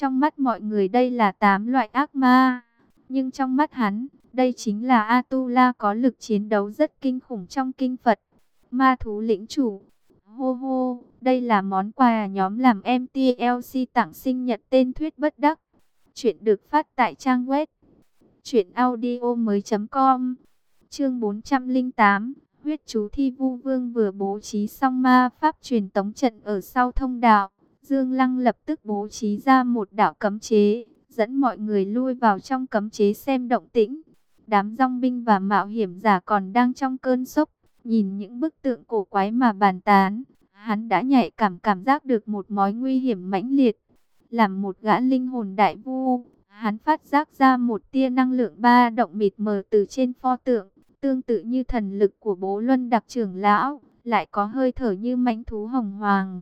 Trong mắt mọi người đây là tám loại ác ma, nhưng trong mắt hắn, đây chính là Atula có lực chiến đấu rất kinh khủng trong kinh Phật. Ma thú lĩnh chủ, hô hô, đây là món quà nhóm làm MTLC tặng sinh nhật tên Thuyết Bất Đắc. Chuyện được phát tại trang web truyệnaudiomoi.com. Chương 408, huyết chú Thi Vu Vương vừa bố trí xong ma pháp truyền tống trận ở sau thông đạo, Dương Lăng lập tức bố trí ra một đạo cấm chế, dẫn mọi người lui vào trong cấm chế xem động tĩnh. Đám rong binh và mạo hiểm giả còn đang trong cơn sốc, nhìn những bức tượng cổ quái mà bàn tán, hắn đã nhạy cảm cảm giác được một mối nguy hiểm mãnh liệt. Làm một gã linh hồn đại vu, hắn phát giác ra một tia năng lượng ba động mịt mờ từ trên pho tượng, tương tự như thần lực của bố luân đặc trưởng lão, lại có hơi thở như mãnh thú hồng hoàng.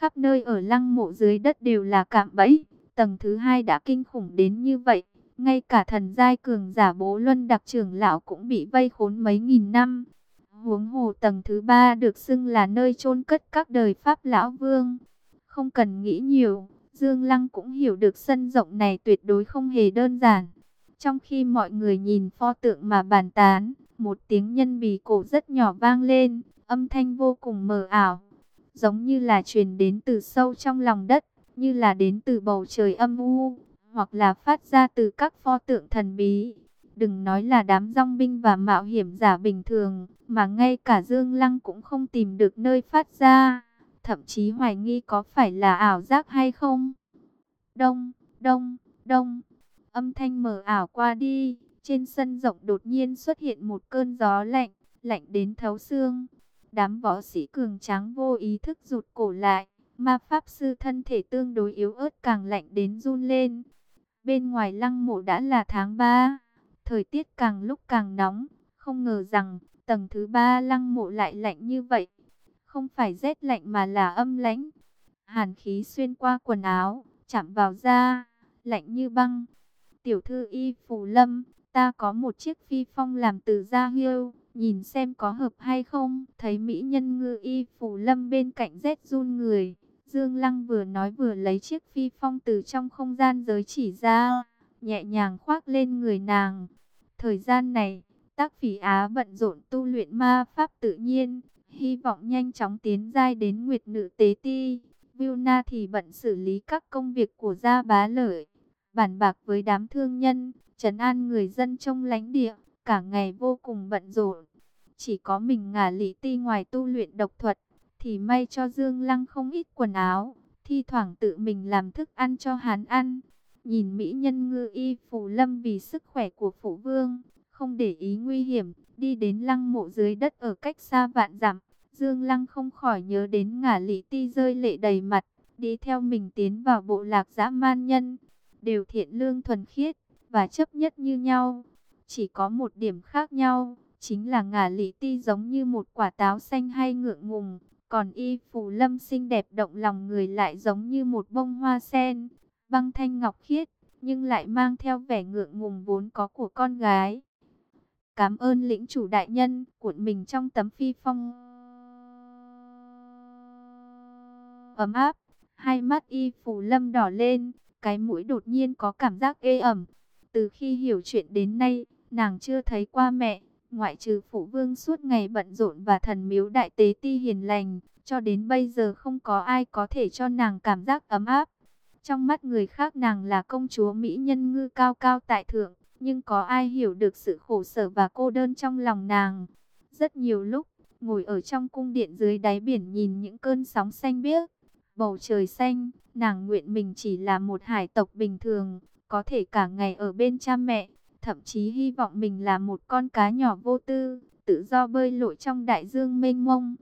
Khắp nơi ở lăng mộ dưới đất đều là cạm bẫy, tầng thứ hai đã kinh khủng đến như vậy. Ngay cả thần giai cường giả bố luân đặc trưởng lão cũng bị vây khốn mấy nghìn năm. Huống hồ tầng thứ ba được xưng là nơi chôn cất các đời Pháp Lão Vương. Không cần nghĩ nhiều, Dương Lăng cũng hiểu được sân rộng này tuyệt đối không hề đơn giản. Trong khi mọi người nhìn pho tượng mà bàn tán, một tiếng nhân bì cổ rất nhỏ vang lên, âm thanh vô cùng mờ ảo. Giống như là truyền đến từ sâu trong lòng đất, như là đến từ bầu trời âm u, hoặc là phát ra từ các pho tượng thần bí. Đừng nói là đám rong binh và mạo hiểm giả bình thường, mà ngay cả Dương Lăng cũng không tìm được nơi phát ra. Thậm chí hoài nghi có phải là ảo giác hay không. Đông, đông, đông. Âm thanh mờ ảo qua đi. Trên sân rộng đột nhiên xuất hiện một cơn gió lạnh, lạnh đến thấu xương. Đám võ sĩ cường tráng vô ý thức rụt cổ lại. Ma Pháp Sư thân thể tương đối yếu ớt càng lạnh đến run lên. Bên ngoài lăng mộ đã là tháng 3. Thời tiết càng lúc càng nóng. Không ngờ rằng tầng thứ ba lăng mộ lại lạnh như vậy. Không phải rét lạnh mà là âm lãnh. Hàn khí xuyên qua quần áo, chạm vào da, lạnh như băng. Tiểu thư y phù lâm, ta có một chiếc phi phong làm từ da hươu, nhìn xem có hợp hay không. Thấy mỹ nhân ngư y phủ lâm bên cạnh rét run người. Dương Lăng vừa nói vừa lấy chiếc phi phong từ trong không gian giới chỉ ra, nhẹ nhàng khoác lên người nàng. Thời gian này, tác phỉ Á bận rộn tu luyện ma pháp tự nhiên, hy vọng nhanh chóng tiến giai đến Nguyệt Nữ Tế Ti. Vilna thì bận xử lý các công việc của gia bá lợi, bản bạc với đám thương nhân, trấn an người dân trong lãnh địa, cả ngày vô cùng bận rộn. Chỉ có mình ngả lý ti ngoài tu luyện độc thuật, thì may cho Dương Lăng không ít quần áo, thi thoảng tự mình làm thức ăn cho hắn ăn. Nhìn mỹ nhân ngư y phù lâm vì sức khỏe của phụ vương, không để ý nguy hiểm, đi đến lăng mộ dưới đất ở cách xa vạn dặm. Dương Lăng không khỏi nhớ đến ngả lý ti rơi lệ đầy mặt, đi theo mình tiến vào bộ lạc dã man nhân, đều thiện lương thuần khiết, và chấp nhất như nhau. Chỉ có một điểm khác nhau, chính là ngả lý ti giống như một quả táo xanh hay ngượng ngùng, còn y phù lâm xinh đẹp động lòng người lại giống như một bông hoa sen, băng thanh ngọc khiết, nhưng lại mang theo vẻ ngượng ngùng vốn có của con gái. Cảm ơn lĩnh chủ đại nhân, cuộn mình trong tấm phi phong. Ấm áp, hai mắt y phù lâm đỏ lên, cái mũi đột nhiên có cảm giác ê ẩm. Từ khi hiểu chuyện đến nay, nàng chưa thấy qua mẹ, ngoại trừ phụ vương suốt ngày bận rộn và thần miếu đại tế ti hiền lành, cho đến bây giờ không có ai có thể cho nàng cảm giác ấm áp. Trong mắt người khác nàng là công chúa Mỹ nhân ngư cao cao tại thượng, nhưng có ai hiểu được sự khổ sở và cô đơn trong lòng nàng. Rất nhiều lúc, ngồi ở trong cung điện dưới đáy biển nhìn những cơn sóng xanh biếc, bầu trời xanh, nàng nguyện mình chỉ là một hải tộc bình thường, có thể cả ngày ở bên cha mẹ, thậm chí hy vọng mình là một con cá nhỏ vô tư, tự do bơi lội trong đại dương mênh mông.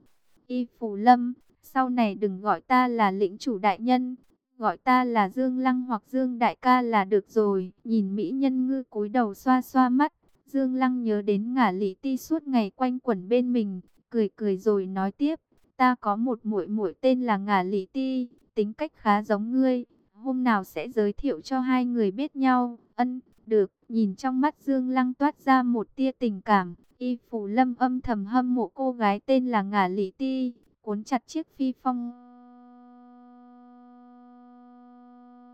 Y Phù Lâm, sau này đừng gọi ta là lĩnh chủ đại nhân, gọi ta là Dương Lăng hoặc Dương Đại ca là được rồi. Nhìn Mỹ nhân ngư cúi đầu xoa xoa mắt, Dương Lăng nhớ đến ngả lý ti suốt ngày quanh quẩn bên mình, cười cười rồi nói tiếp, ta có một muội muội tên là ngả lý ti, tính cách khá giống ngươi, hôm nào sẽ giới thiệu cho hai người biết nhau, ân, được, nhìn trong mắt Dương Lăng toát ra một tia tình cảm, y phủ lâm âm thầm hâm mộ cô gái tên là ngả lý ti, cuốn chặt chiếc phi phong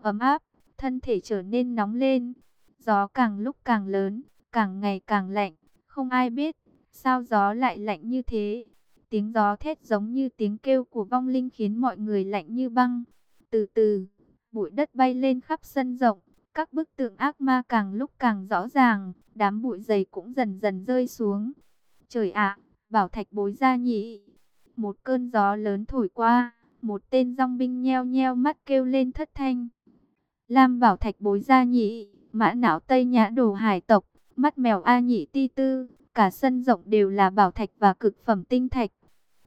ấm áp, thân thể trở nên nóng lên. Gió càng lúc càng lớn, càng ngày càng lạnh, không ai biết sao gió lại lạnh như thế. Tiếng gió thét giống như tiếng kêu của vong linh khiến mọi người lạnh như băng. Từ từ, bụi đất bay lên khắp sân rộng, các bức tượng ác ma càng lúc càng rõ ràng, đám bụi dày cũng dần dần rơi xuống. Trời ạ, bảo thạch bối ra nhỉ. Một cơn gió lớn thổi qua, một tên dòng binh nheo nheo mắt kêu lên thất thanh. Lam bảo thạch bối ra nhỉ, mã não Tây Nhã đồ hải tộc, mắt mèo A nhị ti tư, cả sân rộng đều là bảo thạch và cực phẩm tinh thạch.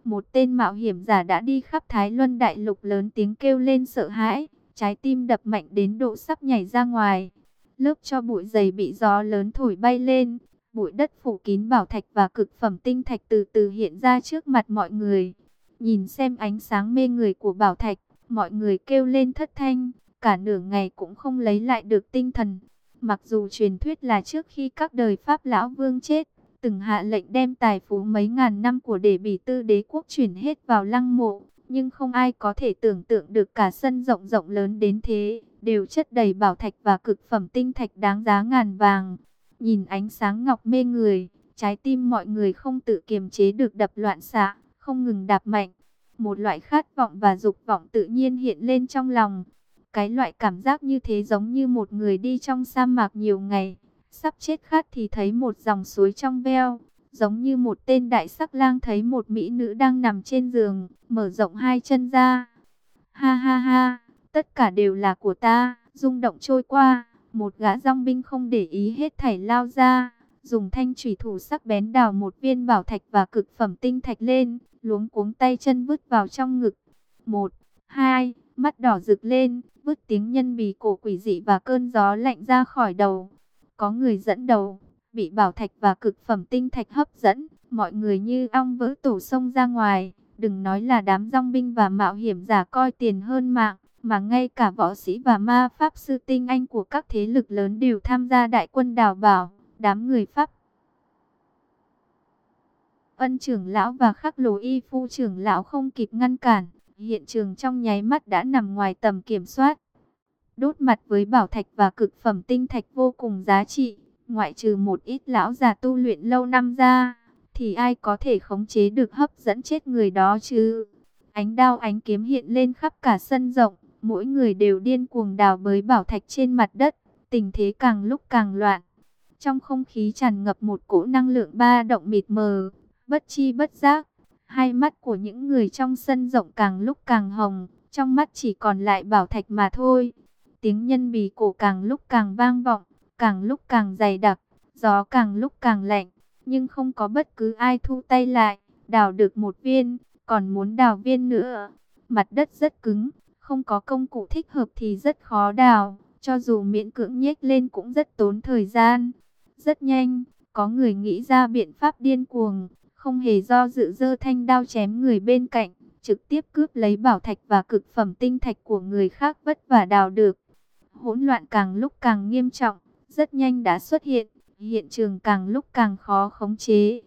Một tên mạo hiểm giả đã đi khắp Thái Luân Đại Lục lớn tiếng kêu lên sợ hãi, trái tim đập mạnh đến độ sắp nhảy ra ngoài. Lớp cho bụi dày bị gió lớn thổi bay lên, bụi đất phủ kín bảo thạch và cực phẩm tinh thạch từ từ hiện ra trước mặt mọi người. Nhìn xem ánh sáng mê người của bảo thạch, mọi người kêu lên thất thanh, cả nửa ngày cũng không lấy lại được tinh thần. Mặc dù truyền thuyết là trước khi các đời Pháp Lão Vương chết, từng hạ lệnh đem tài phú mấy ngàn năm của đệ bỉ tư đế quốc chuyển hết vào lăng mộ, nhưng không ai có thể tưởng tượng được cả sân rộng rộng lớn đến thế, đều chất đầy bảo thạch và cực phẩm tinh thạch đáng giá ngàn vàng. Nhìn ánh sáng ngọc mê người, trái tim mọi người không tự kiềm chế được đập loạn xạ, không ngừng đạp mạnh. Một loại khát vọng và dục vọng tự nhiên hiện lên trong lòng. Cái loại cảm giác như thế giống như một người đi trong sa mạc nhiều ngày, sắp chết khát thì thấy một dòng suối trong veo, giống như một tên đại sắc lang thấy một mỹ nữ đang nằm trên giường, mở rộng hai chân ra. Ha ha ha, tất cả đều là của ta, rung động trôi qua, một gã rong binh không để ý hết thảy lao ra, dùng thanh thủy thủ sắc bén đào một viên bảo thạch và cực phẩm tinh thạch lên, luống cuống tay chân vứt vào trong ngực. Một, hai, mắt đỏ rực lên, vứt tiếng nhân bì cổ quỷ dị và cơn gió lạnh ra khỏi đầu. Có người dẫn đầu, bị bảo thạch và cực phẩm tinh thạch hấp dẫn, mọi người như ong vỡ tổ sông ra ngoài, đừng nói là đám rong binh và mạo hiểm giả coi tiền hơn mạng, mà ngay cả võ sĩ và ma pháp sư tinh anh của các thế lực lớn đều tham gia đại quân đào bảo, đám người Pháp. Ân trưởng lão và khắc lồ y phu trưởng lão không kịp ngăn cản, hiện trường trong nháy mắt đã nằm ngoài tầm kiểm soát. Đốt mặt với bảo thạch và cực phẩm tinh thạch vô cùng giá trị, ngoại trừ một ít lão già tu luyện lâu năm ra, thì ai có thể khống chế được hấp dẫn chết người đó chứ? Ánh đao ánh kiếm hiện lên khắp cả sân rộng, mỗi người đều điên cuồng đào bới bảo thạch trên mặt đất, tình thế càng lúc càng loạn. Trong không khí tràn ngập một cỗ năng lượng ba động mịt mờ, bất chi bất giác, hai mắt của những người trong sân rộng càng lúc càng hồng, trong mắt chỉ còn lại bảo thạch mà thôi. Tiếng nhân bì cổ càng lúc càng vang vọng, càng lúc càng dày đặc, gió càng lúc càng lạnh, nhưng không có bất cứ ai thu tay lại, đào được một viên, còn muốn đào viên nữa. Mặt đất rất cứng, không có công cụ thích hợp thì rất khó đào, cho dù miễn cưỡng nhếch lên cũng rất tốn thời gian. Rất nhanh, có người nghĩ ra biện pháp điên cuồng, không hề do dự dơ thanh đao chém người bên cạnh, trực tiếp cướp lấy bảo thạch và cực phẩm tinh thạch của người khác vất vả đào được. Hỗn loạn càng lúc càng nghiêm trọng, rất nhanh đã xuất hiện, hiện trường càng lúc càng khó khống chế.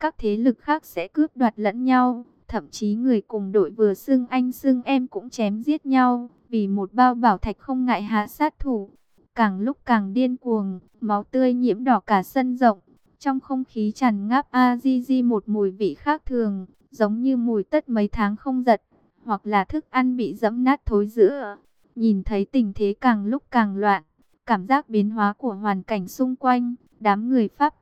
Các thế lực khác sẽ cướp đoạt lẫn nhau, thậm chí người cùng đội vừa xưng anh xưng em cũng chém giết nhau, vì một bao bảo thạch không ngại hạ sát thủ. Càng lúc càng điên cuồng, máu tươi nhiễm đỏ cả sân rộng, trong không khí tràn ngáp a di di một mùi vị khác thường, giống như mùi tất mấy tháng không giật, hoặc là thức ăn bị dẫm nát thối giữa. Nhìn thấy tình thế càng lúc càng loạn, cảm giác biến hóa của hoàn cảnh xung quanh, đám người Pháp.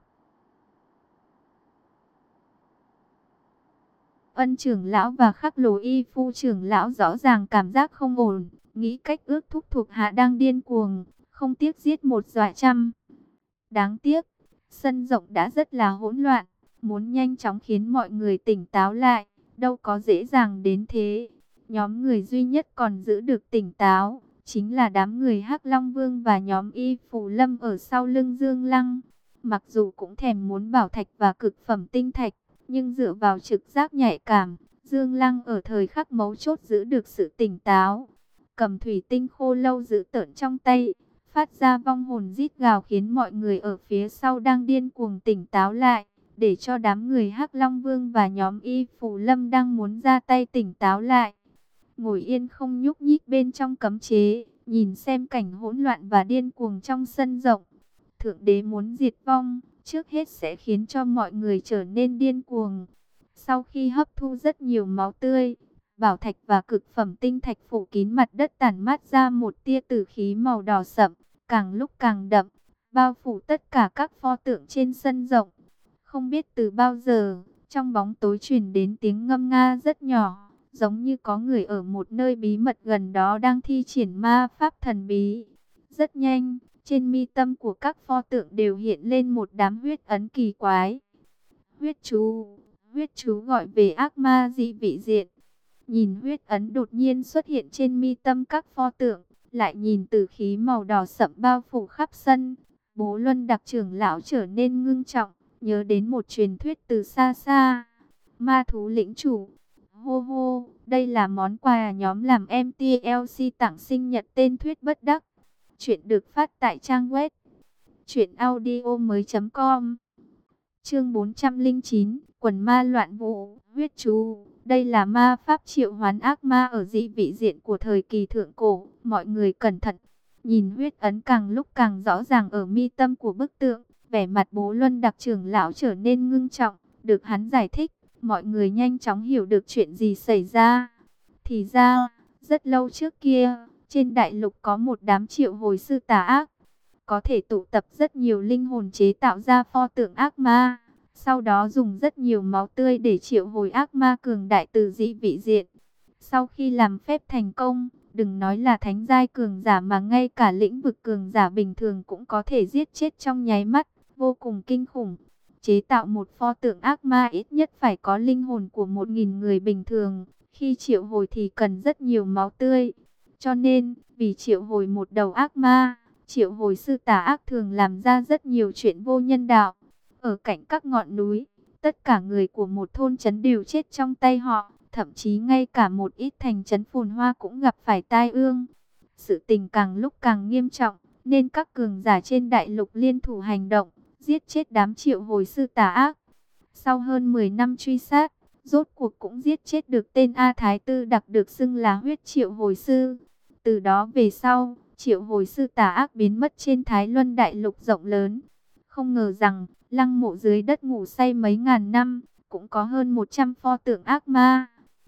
Ân trưởng lão và khắc lồ y phu trưởng lão rõ ràng cảm giác không ổn, nghĩ cách ước thúc thuộc hạ đang điên cuồng, không tiếc giết một dọa trăm. Đáng tiếc, sân rộng đã rất là hỗn loạn, muốn nhanh chóng khiến mọi người tỉnh táo lại, đâu có dễ dàng đến thế. Nhóm người duy nhất còn giữ được tỉnh táo, chính là đám người Hắc Long Vương và nhóm Y phù Lâm ở sau lưng Dương Lăng. Mặc dù cũng thèm muốn bảo thạch và cực phẩm tinh thạch, nhưng dựa vào trực giác nhạy cảm, Dương Lăng ở thời khắc mấu chốt giữ được sự tỉnh táo. Cầm thủy tinh khô lâu giữ tợn trong tay, phát ra vong hồn rít gào khiến mọi người ở phía sau đang điên cuồng tỉnh táo lại, để cho đám người Hắc Long Vương và nhóm Y phù Lâm đang muốn ra tay tỉnh táo lại ngồi yên không nhúc nhích bên trong cấm chế, nhìn xem cảnh hỗn loạn và điên cuồng trong sân rộng. Thượng đế muốn diệt vong, trước hết sẽ khiến cho mọi người trở nên điên cuồng. Sau khi hấp thu rất nhiều máu tươi, bảo thạch và cực phẩm tinh thạch phủ kín mặt đất tản mát ra một tia tử khí màu đỏ sậm, càng lúc càng đậm, bao phủ tất cả các pho tượng trên sân rộng. Không biết từ bao giờ, trong bóng tối truyền đến tiếng ngâm nga rất nhỏ, giống như có người ở một nơi bí mật gần đó đang thi triển ma pháp thần bí. Rất nhanh, trên mi tâm của các pho tượng đều hiện lên một đám huyết ấn kỳ quái. Huyết chú, huyết chú gọi về ác ma dị vị diện. Nhìn huyết ấn đột nhiên xuất hiện trên mi tâm các pho tượng, lại nhìn từ khí màu đỏ sậm bao phủ khắp sân. Bố Luân đặc trưởng lão trở nên ngưng trọng, nhớ đến một truyền thuyết từ xa xa. Ma thú lĩnh chủ, hô hô, đây là món quà nhóm làm MTLC tặng sinh nhật tên thuyết bất đắc. Chuyện được phát tại trang web truyệnaudiomoi.com. Chương 409, quần ma loạn vũ, huyết chú. Đây là ma pháp triệu hoán ác ma ở dị vị diện của thời kỳ thượng cổ, mọi người cẩn thận. Nhìn huyết ấn càng lúc càng rõ ràng ở mi tâm của bức tượng, vẻ mặt Bố Luân đặc trưởng lão trở nên ngưng trọng, được hắn giải thích, mọi người nhanh chóng hiểu được chuyện gì xảy ra. Thì ra, rất lâu trước kia, trên đại lục có một đám triệu hồi sư tà ác, có thể tụ tập rất nhiều linh hồn chế tạo ra pho tượng ác ma. Sau đó dùng rất nhiều máu tươi để triệu hồi ác ma cường đại từ dị vị diện. Sau khi làm phép thành công, đừng nói là thánh giai cường giả mà ngay cả lĩnh vực cường giả bình thường cũng có thể giết chết trong nháy mắt, vô cùng kinh khủng. Chế tạo một pho tượng ác ma ít nhất phải có linh hồn của một nghìn người bình thường, khi triệu hồi thì cần rất nhiều máu tươi. Cho nên, vì triệu hồi một đầu ác ma, triệu hồi sư tà ác thường làm ra rất nhiều chuyện vô nhân đạo. Ở cạnh các ngọn núi, tất cả người của một thôn trấn đều chết trong tay họ, thậm chí ngay cả một ít thành trấn phồn hoa cũng gặp phải tai ương. Sự tình càng lúc càng nghiêm trọng, nên các cường giả trên đại lục liên thủ hành động, giết chết đám triệu hồi sư tà ác. Sau hơn 10 năm truy sát, rốt cuộc cũng giết chết được tên A Thái Tư đặc được xưng là huyết triệu hồi sư. Từ đó về sau, triệu hồi sư tà ác biến mất trên Thái Luân đại lục rộng lớn. Không ngờ rằng, lăng mộ dưới đất ngủ say mấy ngàn năm, cũng có hơn 100 pho tượng ác ma.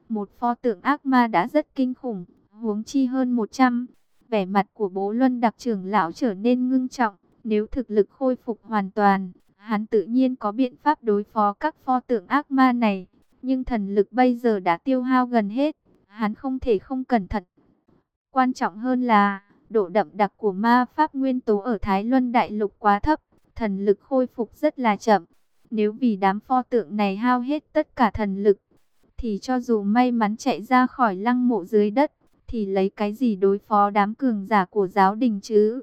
Một pho tượng ác ma đã rất kinh khủng, huống chi hơn 100. Vẻ mặt của bố Luân đặc trưởng lão trở nên ngưng trọng, nếu thực lực khôi phục hoàn toàn, hắn tự nhiên có biện pháp đối phó các pho tượng ác ma này. Nhưng thần lực bây giờ đã tiêu hao gần hết, hắn không thể không cẩn thận. Quan trọng hơn là, độ đậm đặc của ma pháp nguyên tố ở Thái Luân Đại Lục quá thấp thần lực khôi phục rất là chậm. Nếu vì đám pho tượng này hao hết tất cả thần lực, thì cho dù may mắn chạy ra khỏi lăng mộ dưới đất, thì lấy cái gì đối phó đám cường giả của giáo đình chứ?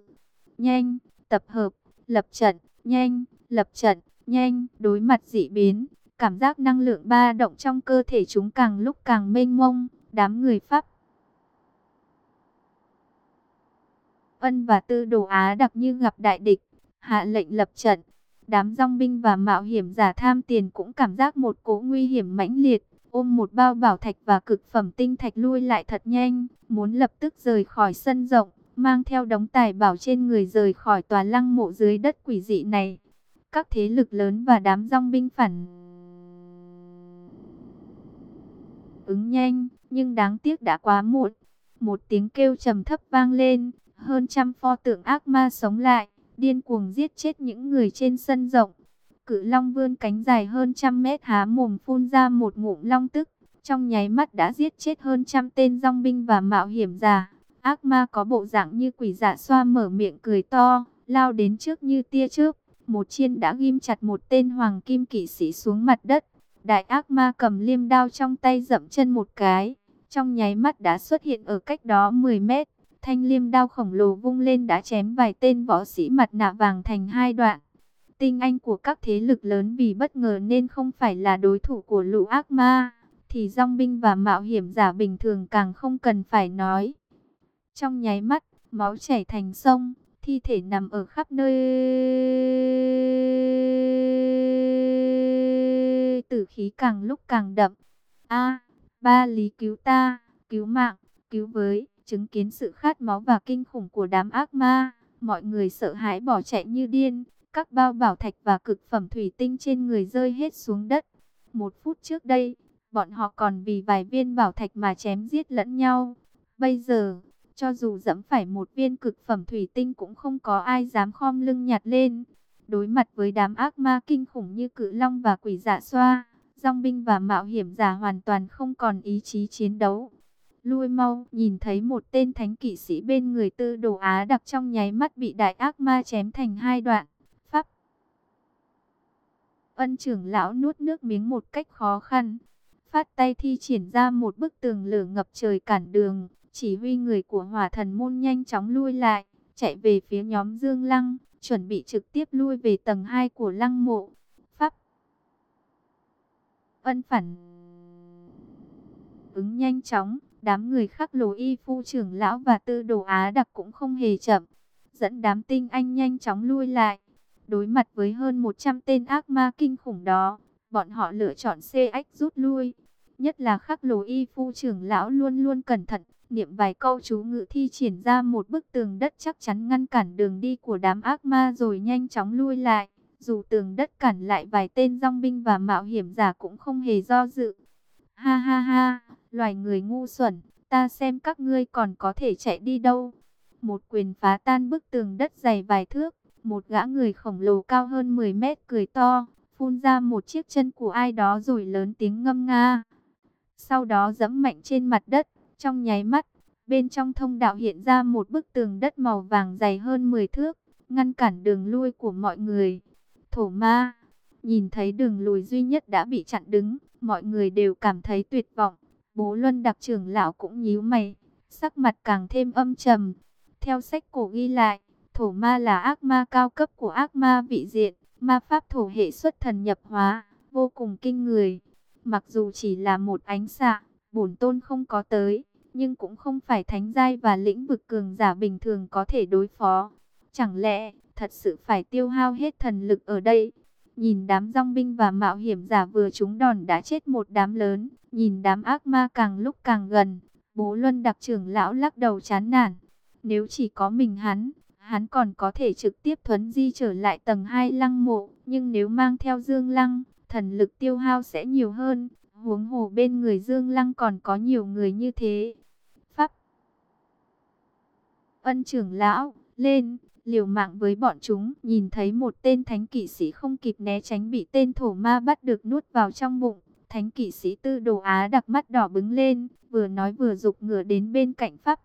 Nhanh, tập hợp, lập trận, nhanh, lập trận, nhanh, đối mặt dị biến, cảm giác năng lượng ba động trong cơ thể chúng càng lúc càng mênh mông, đám người Pháp. Ân và Tư Đồ Á đặc như gặp đại địch, hạ lệnh lập trận. Đám rong binh và mạo hiểm giả tham tiền cũng cảm giác một cỗ nguy hiểm mãnh liệt, ôm một bao bảo thạch và cực phẩm tinh thạch lui lại thật nhanh, muốn lập tức rời khỏi sân rộng, mang theo đống tài bảo trên người rời khỏi tòa lăng mộ dưới đất quỷ dị này. Các thế lực lớn và đám rong binh phản ứng nhanh, nhưng đáng tiếc đã quá muộn. Một tiếng kêu trầm thấp vang lên, hơn trăm pho tượng ác ma sống lại điên cuồng giết chết những người trên sân rộng. Cự long vươn cánh dài hơn trăm mét há mồm phun ra một ngụm long tức, trong nháy mắt đã giết chết hơn trăm tên rong binh và mạo hiểm giả. Ác ma có bộ dạng như quỷ dạ xoa mở miệng cười to, lao đến trước như tia chớp. Một chiên đã ghim chặt một tên hoàng kim kỵ sĩ xuống mặt đất. Đại ác ma cầm liêm đao trong tay dậm chân một cái, trong nháy mắt đã xuất hiện ở cách đó 10 mét. Thanh liêm đao khổng lồ vung lên đã chém vài tên võ sĩ mặt nạ vàng thành hai đoạn. Tinh anh của các thế lực lớn vì bất ngờ nên không phải là đối thủ của lũ ác ma, thì dòng binh và mạo hiểm giả bình thường càng không cần phải nói. Trong nháy mắt, máu chảy thành sông, thi thể nằm ở khắp nơi. Tử khí càng lúc càng đậm. A, ba lý cứu ta, cứu mạng, cứu với Chứng kiến sự khát máu và kinh khủng của đám ác ma, mọi người sợ hãi bỏ chạy như điên. Các bao bảo thạch và cực phẩm thủy tinh trên người rơi hết xuống đất. Một phút trước đây, bọn họ còn vì vài viên bảo thạch mà chém giết lẫn nhau. Bây giờ, cho dù dẫm phải một viên cực phẩm thủy tinh cũng không có ai dám khom lưng nhặt lên. Đối mặt với đám ác ma kinh khủng như cự long và quỷ dạ xoa, dòng binh và mạo hiểm giả hoàn toàn không còn ý chí chiến đấu. Lui mau, nhìn thấy một tên thánh kỵ sĩ bên người tư đồ Á đặc trong nháy mắt bị đại ác ma chém thành hai đoạn. Pháp Ân trưởng lão nuốt nước miếng một cách khó khăn. Phát tay thi triển ra một bức tường lửa ngập trời cản đường. Chỉ huy người của hỏa thần môn nhanh chóng lui lại, chạy về phía nhóm Dương Lăng, chuẩn bị trực tiếp lui về tầng 2 của lăng mộ. Pháp Ân phản ứng nhanh chóng, đám người khắc lồ y phu trưởng lão và tư đồ Á đặc cũng không hề chậm, dẫn đám tinh anh nhanh chóng lui lại. Đối mặt với hơn 100 tên ác ma kinh khủng đó, bọn họ lựa chọn CX rút lui. Nhất là khắc lồ y phu trưởng lão luôn luôn cẩn thận, niệm vài câu chú ngự thi triển ra một bức tường đất chắc chắn ngăn cản đường đi của đám ác ma rồi nhanh chóng lui lại. Dù tường đất cản lại vài tên rong binh và mạo hiểm giả cũng không hề do dự. Ha ha ha, loài người ngu xuẩn, ta xem các ngươi còn có thể chạy đi đâu. Một quyền phá tan bức tường đất dày vài thước, một gã người khổng lồ cao hơn 10 mét cười to, phun ra một chiếc chân của ai đó rồi lớn tiếng ngâm nga. Sau đó dẫm mạnh trên mặt đất, trong nháy mắt, bên trong thông đạo hiện ra một bức tường đất màu vàng dày hơn 10 thước, ngăn cản đường lui của mọi người. Thổ ma, nhìn thấy đường lùi duy nhất đã bị chặn đứng, mọi người đều cảm thấy tuyệt vọng. Bố Luân đặc trưởng lão cũng nhíu mày, sắc mặt càng thêm âm trầm. Theo sách cổ ghi lại, thổ ma là ác ma cao cấp của ác ma vị diện, ma pháp thổ hệ xuất thần nhập hóa, vô cùng kinh người. Mặc dù chỉ là một ánh xạ, bổn tôn không có tới, nhưng cũng không phải thánh giai và lĩnh vực cường giả bình thường có thể đối phó. Chẳng lẽ, thật sự phải tiêu hao hết thần lực ở đây? Nhìn đám rong binh và mạo hiểm giả vừa trúng đòn đã chết một đám lớn, nhìn đám ác ma càng lúc càng gần, bố Luân đặc trưởng lão lắc đầu chán nản. Nếu chỉ có mình hắn, hắn còn có thể trực tiếp thuấn di trở lại tầng 2 lăng mộ, nhưng nếu mang theo dương lăng, thần lực tiêu hao sẽ nhiều hơn, huống hồ bên người Dương Lăng còn có nhiều người như thế. Pháp Ân trưởng lão, lên, liều mạng với bọn chúng, nhìn thấy một tên thánh kỵ sĩ không kịp né tránh bị tên thổ ma bắt được nuốt vào trong bụng. Thánh kỵ sĩ tư đồ Á đặc mắt đỏ bứng lên, vừa nói vừa dục ngựa đến bên cạnh Pháp.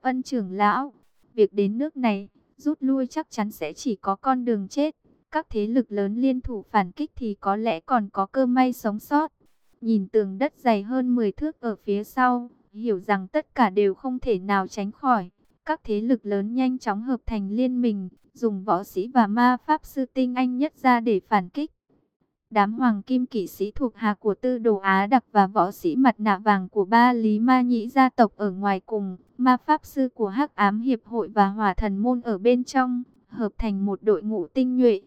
Ân trưởng lão, việc đến nước này, rút lui chắc chắn sẽ chỉ có con đường chết các thế lực lớn liên thủ phản kích thì có lẽ còn có cơ may sống sót. Nhìn tường đất dày hơn 10 thước ở phía sau, hiểu rằng tất cả đều không thể nào tránh khỏi. Các thế lực lớn nhanh chóng hợp thành liên minh, dùng võ sĩ và ma pháp sư tinh anh nhất ra để phản kích. Đám hoàng kim kỵ sĩ thuộc hạ của tư đồ Á đặc và võ sĩ mặt nạ vàng của ba lý ma nhĩ gia tộc ở ngoài cùng, ma pháp sư của hắc ám hiệp hội và hỏa thần môn ở bên trong, hợp thành một đội ngũ tinh nhuệ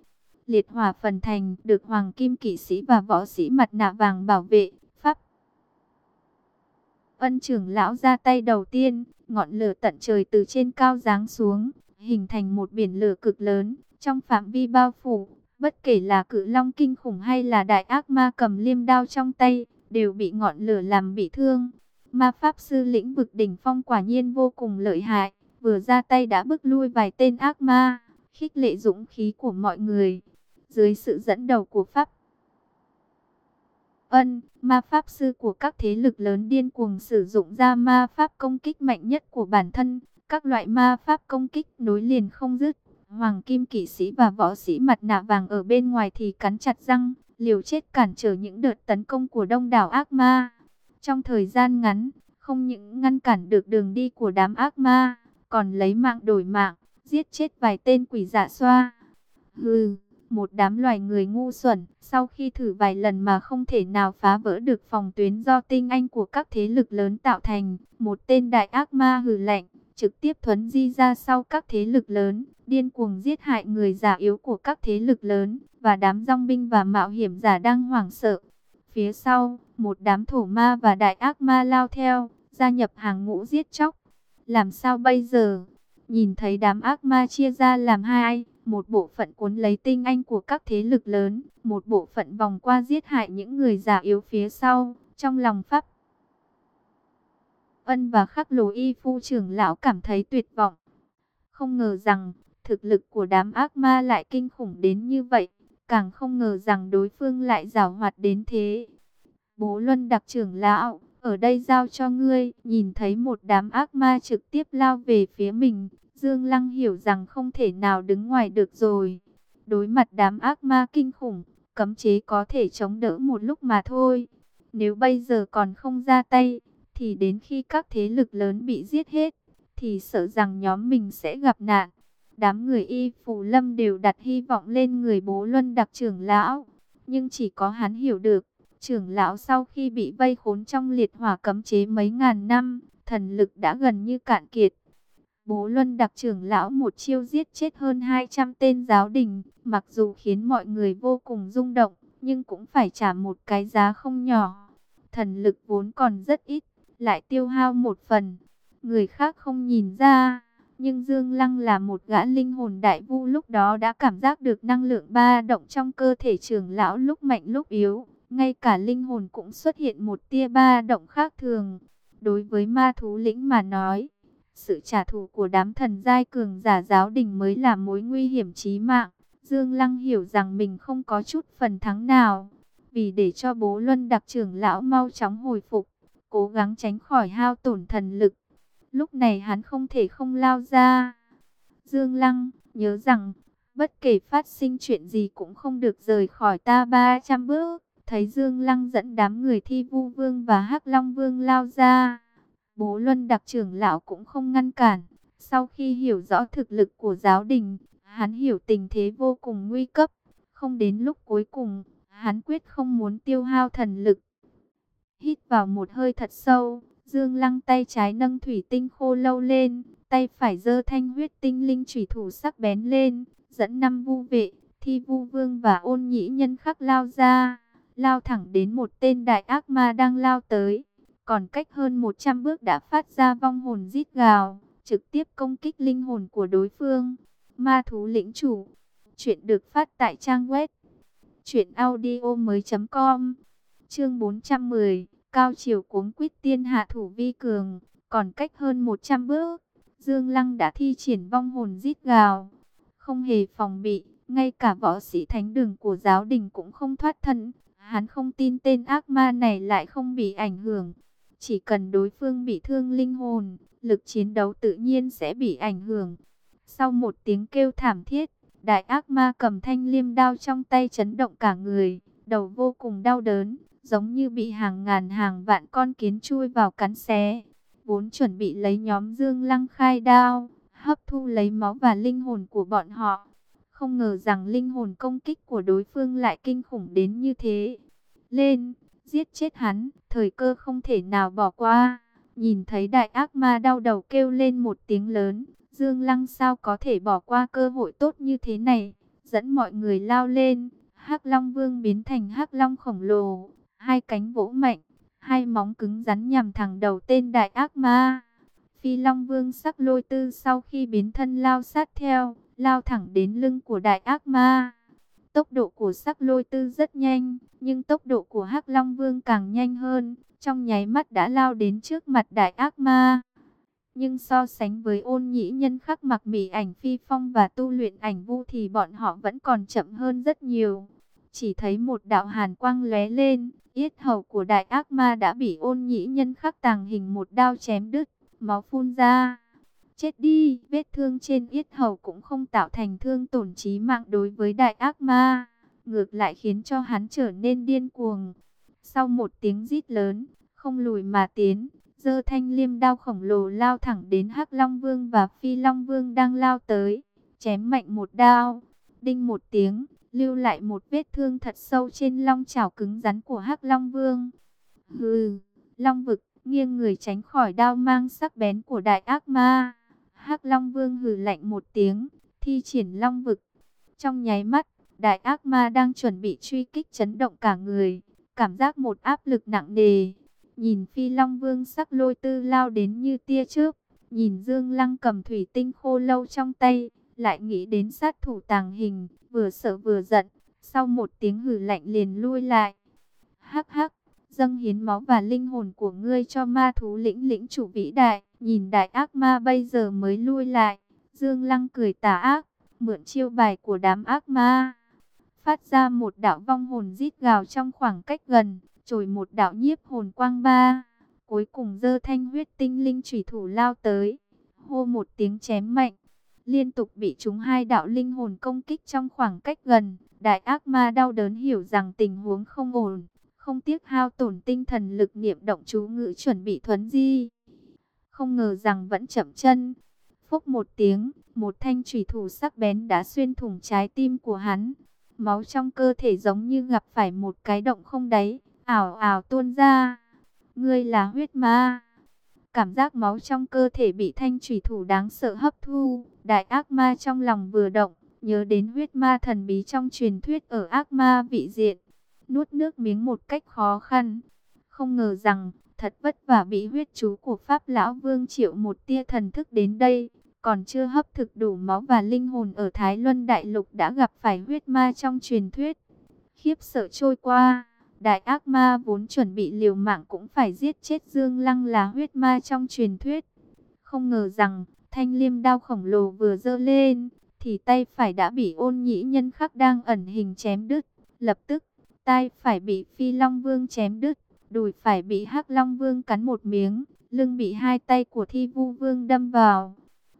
liệt hỏa phần thành được hoàng kim kỵ sĩ và võ sĩ mặt nạ vàng bảo vệ. Pháp Ân trưởng lão ra tay đầu tiên, ngọn lửa tận trời từ trên cao giáng xuống, hình thành một biển lửa cực lớn, trong phạm vi bao phủ, bất kể là cự long kinh khủng hay là đại ác ma cầm liêm đao trong tay, đều bị ngọn lửa làm bị thương. Ma pháp sư lĩnh vực đỉnh phong quả nhiên vô cùng lợi hại, vừa ra tay đã bức lui vài tên ác ma, khích lệ dũng khí của mọi người dưới sự dẫn đầu của Pháp. Ân, ma pháp sư của các thế lực lớn điên cuồng sử dụng ra ma pháp công kích mạnh nhất của bản thân, các loại ma pháp công kích nối liền không dứt. Hoàng kim kỵ sĩ và võ sĩ mặt nạ vàng ở bên ngoài thì cắn chặt răng, liều chết cản trở những đợt tấn công của đông đảo ác ma. Trong thời gian ngắn, không những ngăn cản được đường đi của đám ác ma, còn lấy mạng đổi mạng, giết chết vài tên quỷ dạ xoa. Hừ một đám loài người ngu xuẩn, sau khi thử vài lần mà không thể nào phá vỡ được phòng tuyến do tinh anh của các thế lực lớn tạo thành, một tên đại ác ma hừ lạnh, trực tiếp thuấn di ra sau các thế lực lớn, điên cuồng giết hại người giả yếu của các thế lực lớn, và đám rong binh và mạo hiểm giả đang hoảng sợ. Phía sau, một đám thổ ma và đại ác ma lao theo, gia nhập hàng ngũ giết chóc. Làm sao bây giờ? Nhìn thấy đám ác ma chia ra làm hai, một bộ phận cuốn lấy tinh anh của các thế lực lớn, một bộ phận vòng qua giết hại những người già yếu phía sau, trong lòng Pháp. Ân và khắc lồ y phu trưởng lão cảm thấy tuyệt vọng. Không ngờ rằng, thực lực của đám ác ma lại kinh khủng đến như vậy, càng không ngờ rằng đối phương lại giảo hoạt đến thế. Bố Luân đặc trưởng lão, ở đây giao cho ngươi, nhìn thấy một đám ác ma trực tiếp lao về phía mình, Dương Lăng hiểu rằng không thể nào đứng ngoài được rồi. Đối mặt đám ác ma kinh khủng, cấm chế có thể chống đỡ một lúc mà thôi. Nếu bây giờ còn không ra tay, thì đến khi các thế lực lớn bị giết hết, thì sợ rằng nhóm mình sẽ gặp nạn. Đám người y phù lâm đều đặt hy vọng lên người bố Luân đặc trưởng lão, nhưng chỉ có hắn hiểu được, trưởng lão sau khi bị vây khốn trong liệt hỏa cấm chế mấy ngàn năm, thần lực đã gần như cạn kiệt. Bố Luân đặc trưởng lão một chiêu giết chết hơn 200 tên giáo đình, mặc dù khiến mọi người vô cùng rung động, nhưng cũng phải trả một cái giá không nhỏ. Thần lực vốn còn rất ít, lại tiêu hao một phần. Người khác không nhìn ra, nhưng Dương Lăng là một gã linh hồn đại vu lúc đó đã cảm giác được năng lượng ba động trong cơ thể trưởng lão lúc mạnh lúc yếu. Ngay cả linh hồn cũng xuất hiện một tia ba động khác thường. Đối với ma thú lĩnh mà nói, sự trả thù của đám thần giai cường giả giáo đình mới là mối nguy hiểm chí mạng. Dương Lăng hiểu rằng mình không có chút phần thắng nào. Vì để cho bố Luân đặc trưởng lão mau chóng hồi phục, cố gắng tránh khỏi hao tổn thần lực. Lúc này hắn không thể không lao ra. Dương Lăng nhớ rằng, bất kể phát sinh chuyện gì cũng không được rời khỏi ta 300 bước. Thấy Dương Lăng dẫn đám người thi vu vương và hắc Long vương lao ra. Bố Luân đặc trưởng lão cũng không ngăn cản. Sau khi hiểu rõ thực lực của giáo đình, hắn hiểu tình thế vô cùng nguy cấp. Không đến lúc cuối cùng, hắn quyết không muốn tiêu hao thần lực. Hít vào một hơi thật sâu, Dương Lăng tay trái nâng thủy tinh khô lâu lên, tay phải giơ thanh huyết tinh linh chủy thủ sắc bén lên, dẫn năm vu vệ, thi vu vương và ôn nhĩ nhân khắc lao ra, lao thẳng đến một tên đại ác ma đang lao tới. Còn cách hơn 100 bước đã phát ra vong hồn rít gào, trực tiếp công kích linh hồn của đối phương. Ma thú lĩnh chủ, chuyện được phát tại trang web chuyện audio mới.com Chương 410 Cao chiều cuống quýt tiên hạ thủ vi cường, còn cách hơn 100 bước, Dương Lăng đã thi triển vong hồn rít gào, không hề phòng bị, ngay cả võ sĩ thánh đường của giáo đình cũng không thoát thân, hắn không tin tên ác ma này lại không bị ảnh hưởng. Chỉ cần đối phương bị thương linh hồn, lực chiến đấu tự nhiên sẽ bị ảnh hưởng. Sau một tiếng kêu thảm thiết, đại ác ma cầm thanh liêm đao trong tay chấn động cả người, đầu vô cùng đau đớn, giống như bị hàng ngàn hàng vạn con kiến chui vào cắn xé. Vốn chuẩn bị lấy nhóm Dương Lăng khai đao, hấp thu lấy máu và linh hồn của bọn họ. Không ngờ rằng linh hồn công kích của đối phương lại kinh khủng đến như thế. Lên, giết chết hắn, thời cơ không thể nào bỏ qua. Nhìn thấy đại ác ma đau đầu kêu lên một tiếng lớn, Dương Lăng sao có thể bỏ qua cơ hội tốt như thế này, dẫn mọi người lao lên. Hắc Long Vương biến thành Hắc Long khổng lồ, hai cánh vỗ mạnh, hai móng cứng rắn nhằm thẳng đầu tên đại ác ma. Phi Long Vương sắc lôi tư sau khi biến thân lao sát theo, lao thẳng đến lưng của đại ác ma. Tốc độ của sắc lôi tư rất nhanh, nhưng tốc độ của hắc Long Vương càng nhanh hơn, trong nháy mắt đã lao đến trước mặt đại ác ma. Nhưng so sánh với ôn nhĩ nhân khắc mặc mỉ ảnh phi phong và tu luyện ảnh vu thì bọn họ vẫn còn chậm hơn rất nhiều. Chỉ thấy một đạo hàn quang lóe lên, yết hầu của đại ác ma đã bị ôn nhĩ nhân khắc tàng hình một đao chém đứt, máu phun ra. Chết đi, vết thương trên yết hầu cũng không tạo thành thương tổn chí mạng đối với đại ác ma, ngược lại khiến cho hắn trở nên điên cuồng. Sau một tiếng rít lớn, không lùi mà tiến, dơ thanh liêm đao khổng lồ lao thẳng đến Hắc Long Vương và Phi Long Vương đang lao tới, chém mạnh một đao, đinh một tiếng, lưu lại một vết thương thật sâu trên long chảo cứng rắn của Hắc Long Vương. Hừ, Long vực nghiêng người tránh khỏi đao mang sắc bén của đại ác ma. Hắc Long Vương hừ lạnh một tiếng, thi triển Long vực. Trong nháy mắt, đại ác ma đang chuẩn bị truy kích chấn động cả người, cảm giác một áp lực nặng nề. nhìn Phi Long Vương sắc lôi tư lao đến như tia chớp, nhìn Dương Lăng cầm thủy tinh khô lâu trong tay, lại nghĩ đến sát thủ tàng hình, vừa sợ vừa giận, sau một tiếng hừ lạnh liền lui lại. Hắc hắc, dâng hiến máu và linh hồn của ngươi cho ma thú lĩnh lĩnh chủ vĩ đại, nhìn đại ác ma bây giờ mới lui lại. Dương Lăng cười tà ác, mượn chiêu bài của đám ác ma. Phát ra một đạo vong hồn rít gào trong khoảng cách gần, trồi một đạo nhiếp hồn quang ba. Cuối cùng dơ thanh huyết tinh linh chủy thủ lao tới, hô một tiếng chém mạnh. Liên tục bị chúng hai đạo linh hồn công kích trong khoảng cách gần, đại ác ma đau đớn hiểu rằng tình huống không ổn, không tiếc hao tổn tinh thần lực niệm động chú ngữ chuẩn bị thuấn di. Không ngờ rằng vẫn chậm chân. Phúc một tiếng, một thanh thủy thủ sắc bén đã xuyên thủng trái tim của hắn. Máu trong cơ thể giống như gặp phải một cái động không đáy, ảo ảo tuôn ra. Ngươi là huyết ma. Cảm giác máu trong cơ thể bị thanh thủy thủ đáng sợ hấp thu. Đại ác ma trong lòng vừa động, nhớ đến huyết ma thần bí trong truyền thuyết ở ác ma vị diện. Nuốt nước miếng một cách khó khăn. Không ngờ rằng, thật vất vả bị huyết chú của Pháp Lão Vương triệu một tia thần thức đến đây. Còn chưa hấp thực đủ máu và linh hồn ở Thái Luân Đại Lục đã gặp phải huyết ma trong truyền thuyết. Khiếp sợ trôi qua, đại ác ma vốn chuẩn bị liều mạng cũng phải giết chết Dương Lăng là huyết ma trong truyền thuyết. Không ngờ rằng, thanh liêm đao khổng lồ vừa dơ lên, thì tay phải đã bị ôn nhĩ nhân khắc đang ẩn hình chém đứt. Lập tức, tai phải bị phi long vương chém đứt, đùi phải bị hắc long vương cắn một miếng, lưng bị hai tay của thi vu vương đâm vào.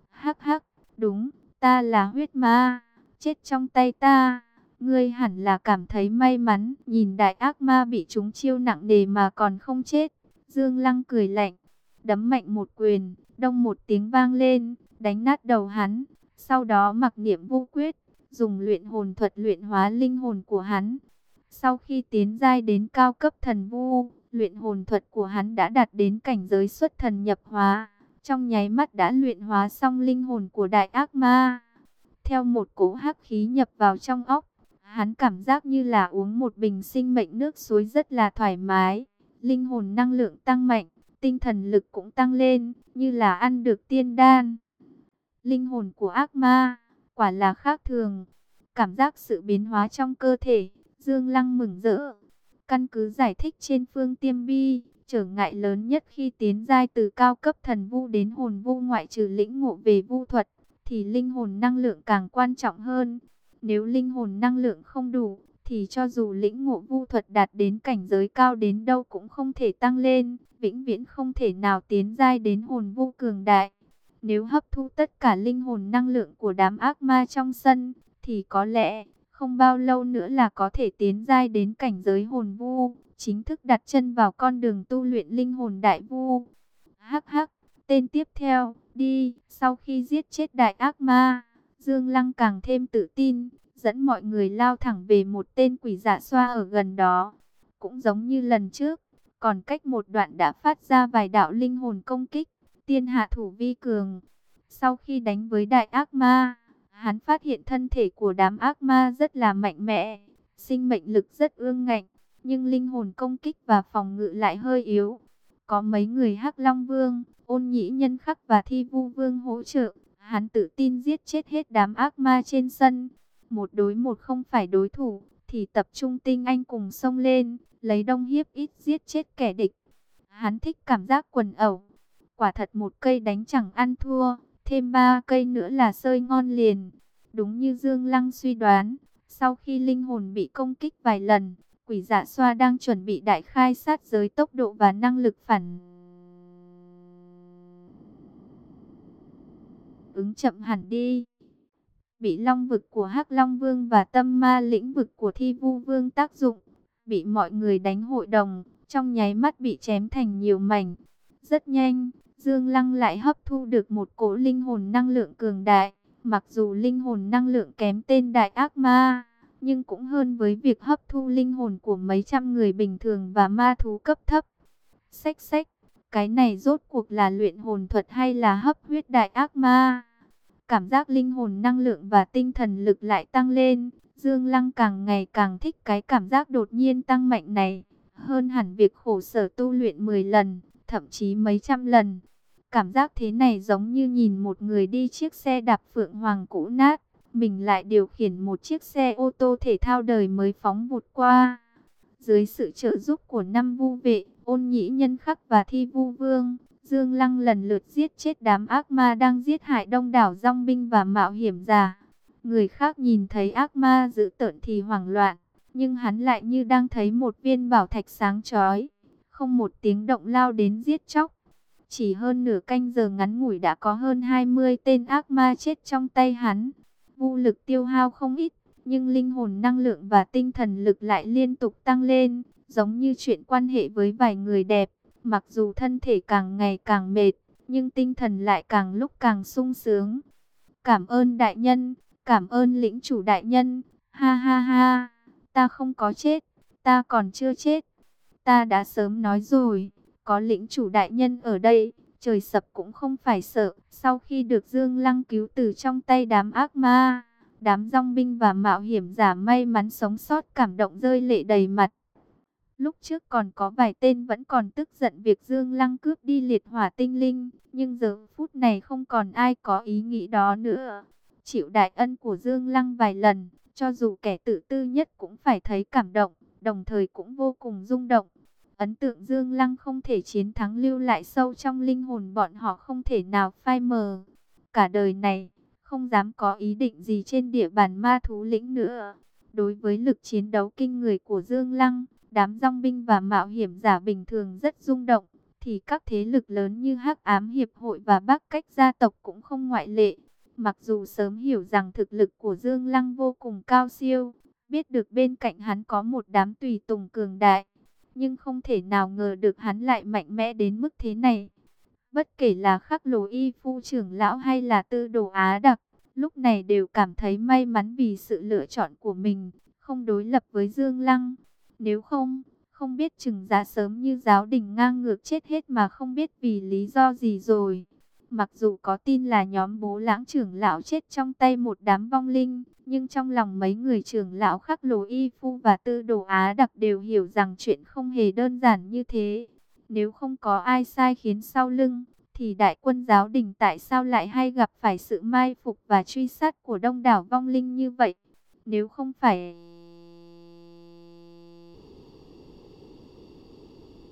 Hắc hắc, đúng, ta là huyết ma, chết trong tay ta. Ngươi hẳn là cảm thấy may mắn, nhìn đại ác ma bị chúng chiêu nặng nề mà còn không chết. Dương Lăng cười lạnh, đấm mạnh một quyền, đông một tiếng vang lên, đánh nát đầu hắn. Sau đó mặc niệm vô quyết, dùng luyện hồn thuật luyện hóa linh hồn của hắn. Sau khi tiến giai đến cao cấp thần vu, luyện hồn thuật của hắn đã đạt đến cảnh giới xuất thần nhập hóa. Trong nháy mắt đã luyện hóa xong linh hồn của đại ác ma. Theo một cỗ hắc khí nhập vào trong óc, hắn cảm giác như là uống một bình sinh mệnh nước suối rất là thoải mái. Linh hồn năng lượng tăng mạnh, tinh thần lực cũng tăng lên, như là ăn được tiên đan. Linh hồn của ác ma, quả là khác thường. Cảm giác sự biến hóa trong cơ thể, Dương Lăng mừng rỡ. Căn cứ giải thích trên phương tiêm bi, trở ngại lớn nhất khi tiến giai từ cao cấp thần vu đến hồn vu ngoại trừ lĩnh ngộ về vu thuật, thì linh hồn năng lượng càng quan trọng hơn. Nếu linh hồn năng lượng không đủ, thì cho dù lĩnh ngộ vu thuật đạt đến cảnh giới cao đến đâu cũng không thể tăng lên, vĩnh viễn không thể nào tiến giai đến hồn vu cường đại. Nếu hấp thu tất cả linh hồn năng lượng của đám ác ma trong sân, thì có lẽ không bao lâu nữa là có thể tiến giai đến cảnh giới hồn vu, chính thức đặt chân vào con đường tu luyện linh hồn đại vu. Hắc hắc, tên tiếp theo, đi, sau khi giết chết đại ác ma, Dương Lăng càng thêm tự tin, dẫn mọi người lao thẳng về một tên quỷ dạ xoa ở gần đó. Cũng giống như lần trước, còn cách một đoạn đã phát ra vài đạo linh hồn công kích, tiên hạ thủ vi cường. Sau khi đánh với đại ác ma, hắn phát hiện thân thể của đám ác ma rất là mạnh mẽ, sinh mệnh lực rất ương ngạnh, nhưng linh hồn công kích và phòng ngự lại hơi yếu. Có mấy người hắc long vương, ôn nhĩ nhân khắc và thi vu vương hỗ trợ, hắn tự tin giết chết hết đám ác ma trên sân. Một đối một không phải đối thủ, thì tập trung tinh anh cùng xông lên, lấy đông hiếp ít giết chết kẻ địch. Hắn thích cảm giác quần ẩu, quả thật một cây đánh chẳng ăn thua, thêm ba cây nữa là sơi ngon liền. Đúng như Dương Lăng suy đoán, sau khi linh hồn bị công kích vài lần, quỷ dạ xoa đang chuẩn bị đại khai sát giới tốc độ và năng lực phản ứng chậm hẳn đi. Bị long vực của hắc Long Vương và tâm ma lĩnh vực của Thi Vu Vương tác dụng, bị mọi người đánh hội đồng, trong nháy mắt bị chém thành nhiều mảnh. Rất nhanh, Dương Lăng lại hấp thu được một cỗ linh hồn năng lượng cường đại, mặc dù linh hồn năng lượng kém tên đại ác ma, nhưng cũng hơn với việc hấp thu linh hồn của mấy trăm người bình thường và ma thú cấp thấp. Xách xách, cái này rốt cuộc là luyện hồn thuật hay là hấp huyết đại ác ma? Cảm giác linh hồn năng lượng và tinh thần lực lại tăng lên, Dương Lăng càng ngày càng thích cái cảm giác đột nhiên tăng mạnh này. hơn hẳn việc khổ sở tu luyện 10 lần, thậm chí mấy trăm lần. Cảm giác thế này giống như nhìn một người đi chiếc xe đạp phượng hoàng cũ nát, mình lại điều khiển một chiếc xe ô tô thể thao đời mới phóng vụt qua. Dưới sự trợ giúp của năm vu vệ, ôn nhĩ nhân khắc và thi vu vương, Dương Lăng lần lượt giết chết đám ác ma đang giết hại đông đảo rong binh và mạo hiểm giả. Người khác nhìn thấy ác ma dữ tợn thì hoảng loạn, nhưng hắn lại như đang thấy một viên bảo thạch sáng chói, không một tiếng động lao đến giết chóc. Chỉ hơn nửa canh giờ ngắn ngủi đã có hơn 20 tên ác ma chết trong tay hắn. Vũ lực tiêu hao không ít, nhưng linh hồn năng lượng và tinh thần lực lại liên tục tăng lên, giống như chuyện quan hệ với vài người đẹp. Mặc dù thân thể càng ngày càng mệt, nhưng tinh thần lại càng lúc càng sung sướng. Cảm ơn đại nhân, cảm ơn lĩnh chủ đại nhân, ha ha ha, ta không có chết, ta còn chưa chết. Ta đã sớm nói rồi, có lĩnh chủ đại nhân ở đây, trời sập cũng không phải sợ. Sau khi được Dương Lăng cứu từ trong tay đám ác ma, đám rong binh và mạo hiểm giả may mắn sống sót cảm động rơi lệ đầy mặt. Lúc trước còn có vài tên vẫn còn tức giận việc Dương Lăng cướp đi liệt hỏa tinh linh, nhưng giờ phút này không còn ai có ý nghĩ đó nữa. Chịu đại ân của Dương Lăng vài lần, cho dù kẻ tự tư nhất cũng phải thấy cảm động, đồng thời cũng vô cùng rung động. Ấn tượng Dương Lăng không thể chiến thắng lưu lại sâu trong linh hồn bọn họ không thể nào phai mờ. Cả đời này, không dám có ý định gì trên địa bàn ma thú lĩnh nữa. Đối với lực chiến đấu kinh người của Dương Lăng, đám dòng binh và mạo hiểm giả bình thường rất rung động, thì các thế lực lớn như Hắc Ám Hiệp hội và Bắc Cách gia tộc cũng không ngoại lệ. Mặc dù sớm hiểu rằng thực lực của Dương Lăng vô cùng cao siêu, biết được bên cạnh hắn có một đám tùy tùng cường đại, nhưng không thể nào ngờ được hắn lại mạnh mẽ đến mức thế này. Bất kể là khắc lồ y phu trưởng lão hay là tư đồ Á đặc, lúc này đều cảm thấy may mắn vì sự lựa chọn của mình, không đối lập với Dương Lăng. Nếu không, không biết chừng giá sớm như giáo đình ngang ngược chết hết mà không biết vì lý do gì rồi. Mặc dù có tin là nhóm bố lãng trưởng lão chết trong tay một đám vong linh, nhưng trong lòng mấy người trưởng lão khắc lồ y phu và tư đồ Á đặc đều hiểu rằng chuyện không hề đơn giản như thế. Nếu không có ai sai khiến sau lưng, thì đại quân giáo đình tại sao lại hay gặp phải sự mai phục và truy sát của đông đảo vong linh như vậy? Nếu không phải...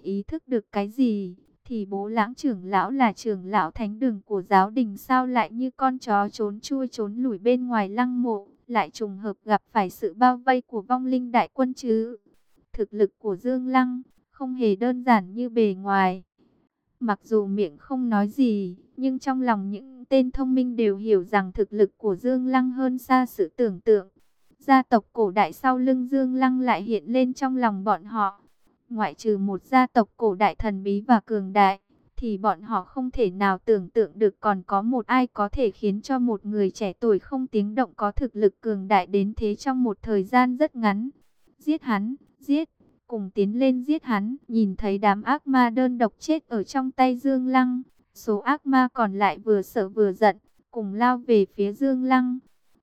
Ý thức được cái gì, thì bố lãng trưởng lão là trưởng lão thánh đường của giáo đình sao lại như con chó trốn chui trốn lủi bên ngoài lăng mộ, lại trùng hợp gặp phải sự bao vây của vong linh đại quân chứ. Thực lực của Dương Lăng không hề đơn giản như bề ngoài. Mặc dù miệng không nói gì, nhưng trong lòng những tên thông minh đều hiểu rằng thực lực của Dương Lăng hơn xa sự tưởng tượng. Gia tộc cổ đại sau lưng Dương Lăng lại hiện lên trong lòng bọn họ. Ngoại trừ một gia tộc cổ đại thần bí và cường đại, thì bọn họ không thể nào tưởng tượng được còn có một ai có thể khiến cho một người trẻ tuổi không tiếng động có thực lực cường đại đến thế trong một thời gian rất ngắn. Giết hắn, giết, cùng tiến lên giết hắn, nhìn thấy đám ác ma đơn độc chết ở trong tay Dương Lăng. Số ác ma còn lại vừa sợ vừa giận, cùng lao về phía Dương Lăng.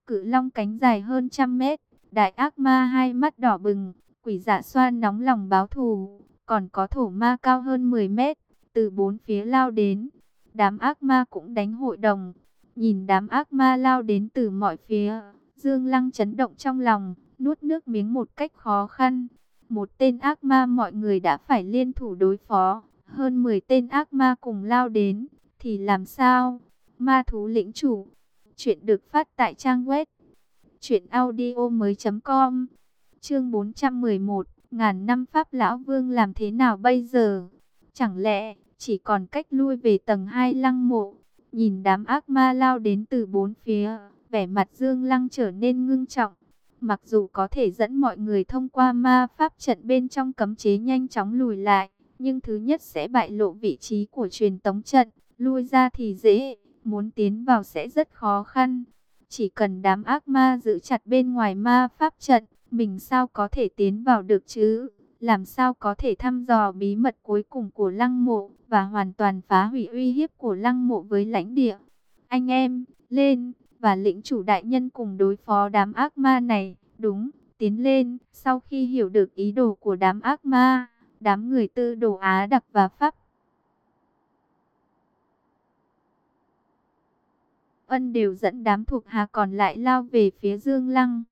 Cự long cánh dài hơn trăm mét, đại ác ma hai mắt đỏ bừng, quỷ dạ xoa nóng lòng báo thù, còn có thổ ma cao hơn 10 mét, từ bốn phía lao đến. Đám ác ma cũng đánh hội đồng, nhìn đám ác ma lao đến từ mọi phía, Dương Lăng chấn động trong lòng, nuốt nước miếng một cách khó khăn. Một tên ác ma mọi người đã phải liên thủ đối phó, hơn 10 tên ác ma cùng lao đến, thì làm sao? Ma thú lĩnh chủ. Chuyện được phát tại trang web truyệnaudiomoi.com. Chương 411, ngàn năm pháp lão vương làm thế nào bây giờ? Chẳng lẽ chỉ còn cách lui về tầng 2 lăng mộ? Nhìn đám ác ma lao đến từ bốn phía, vẻ mặt Dương Lăng trở nên ngưng trọng. Mặc dù có thể dẫn mọi người thông qua ma pháp trận bên trong cấm chế nhanh chóng lùi lại, nhưng thứ nhất sẽ bại lộ vị trí của truyền tống trận, lui ra thì dễ, muốn tiến vào sẽ rất khó khăn. Chỉ cần đám ác ma giữ chặt bên ngoài ma pháp trận, mình sao có thể tiến vào được chứ? Làm sao có thể thăm dò bí mật cuối cùng của lăng mộ và hoàn toàn phá hủy uy hiếp của lăng mộ với lãnh địa? Anh em, lên! và lĩnh chủ đại nhân cùng đối phó đám ác ma này. Đúng, tiến lên, sau khi hiểu được ý đồ của đám ác ma, đám người tư đồ Á đặc và Pháp. Ân đều dẫn đám thuộc hạ còn lại lao về phía Dương Lăng.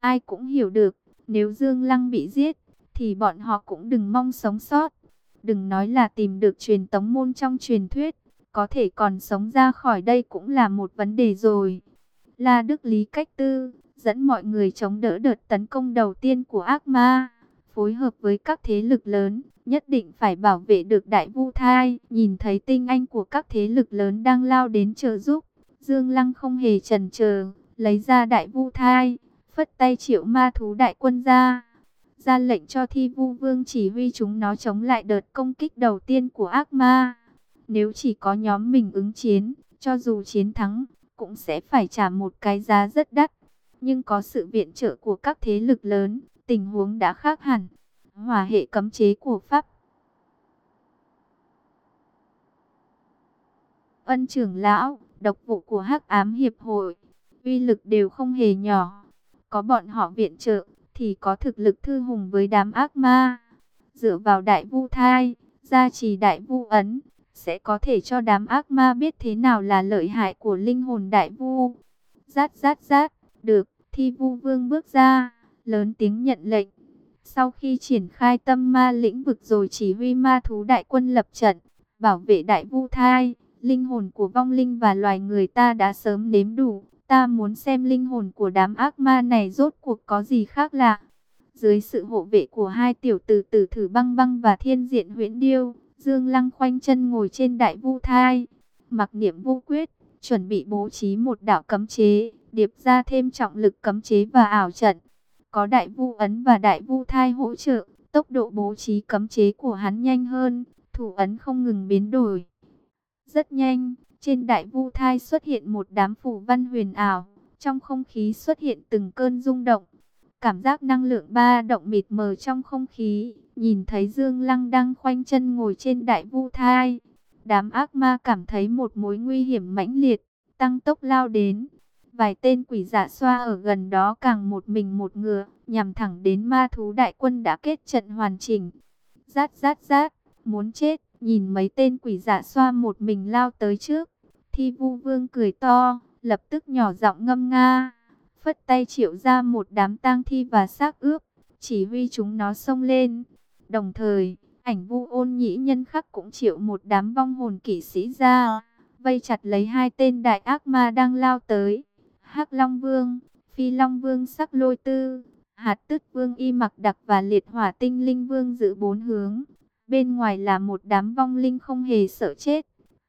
Ai cũng hiểu được, nếu Dương Lăng bị giết, thì bọn họ cũng đừng mong sống sót. Đừng nói là tìm được truyền tống môn trong truyền thuyết, có thể còn sống ra khỏi đây cũng là một vấn đề rồi. La Đức Lý cách tư, dẫn mọi người chống đỡ đợt tấn công đầu tiên của ác ma, phối hợp với các thế lực lớn, nhất định phải bảo vệ được đại vu thai. Nhìn thấy tinh anh của các thế lực lớn đang lao đến trợ giúp, Dương Lăng không hề chần chờ, lấy ra đại vu thai, phất tay triệu ma thú đại quân ra. Ra lệnh cho thi vu vương chỉ huy chúng nó chống lại đợt công kích đầu tiên của ác ma. Nếu chỉ có nhóm mình ứng chiến, cho dù chiến thắng, cũng sẽ phải trả một cái giá rất đắt. Nhưng có sự viện trợ của các thế lực lớn, tình huống đã khác hẳn. Hòa hệ cấm chế của Pháp Ân trưởng lão, độc vụ của Hắc Ám Hiệp hội, uy lực đều không hề nhỏ. Có bọn họ viện trợ, thì có thực lực thư hùng với đám ác ma. Dựa vào đại vu thai, gia trì đại vu ấn, sẽ có thể cho đám ác ma biết thế nào là lợi hại của linh hồn đại vu. Rát rát rát, được, thi vu vương bước ra, lớn tiếng nhận lệnh. Sau khi triển khai tâm ma lĩnh vực rồi chỉ huy ma thú đại quân lập trận, bảo vệ đại vu thai, linh hồn của vong linh và loài người ta đã sớm nếm đủ. Ta muốn xem linh hồn của đám ác ma này rốt cuộc có gì khác lạ. Dưới sự hộ vệ của hai tiểu tử tử thử băng băng và thiên diện huyễn điêu, Dương Lăng khoanh chân ngồi trên đại vu thai, mặc niệm vô quyết, chuẩn bị bố trí một đạo cấm chế, điệp ra thêm trọng lực cấm chế và ảo trận. Có đại vu ấn và đại vu thai hỗ trợ, tốc độ bố trí cấm chế của hắn nhanh hơn, thủ ấn không ngừng biến đổi. Rất nhanh, trên đại vu thai xuất hiện một đám phù văn huyền ảo, trong không khí xuất hiện từng cơn rung động. Cảm giác năng lượng ba động mịt mờ trong không khí, nhìn thấy Dương Lăng đang khoanh chân ngồi trên đại vu thai. Đám ác ma cảm thấy một mối nguy hiểm mãnh liệt, tăng tốc lao đến. Vài tên quỷ giả xoa ở gần đó càng một mình một ngựa, nhằm thẳng đến ma thú đại quân đã kết trận hoàn chỉnh. Rát rát rát, muốn chết, nhìn mấy tên quỷ giả xoa một mình lao tới trước. Thi vu vương cười to, lập tức nhỏ giọng ngâm nga phất tay triệu ra một đám tang thi và xác ướp, chỉ huy chúng nó xông lên. Đồng thời, ảnh vu ôn nhĩ nhân khắc cũng triệu một đám vong hồn kỵ sĩ ra, vây chặt lấy hai tên đại ác ma đang lao tới. hắc Long Vương, Phi Long Vương sắc lôi tư, hạt tức vương y mặc đặc và liệt hỏa tinh linh vương giữ bốn hướng. Bên ngoài là một đám vong linh không hề sợ chết.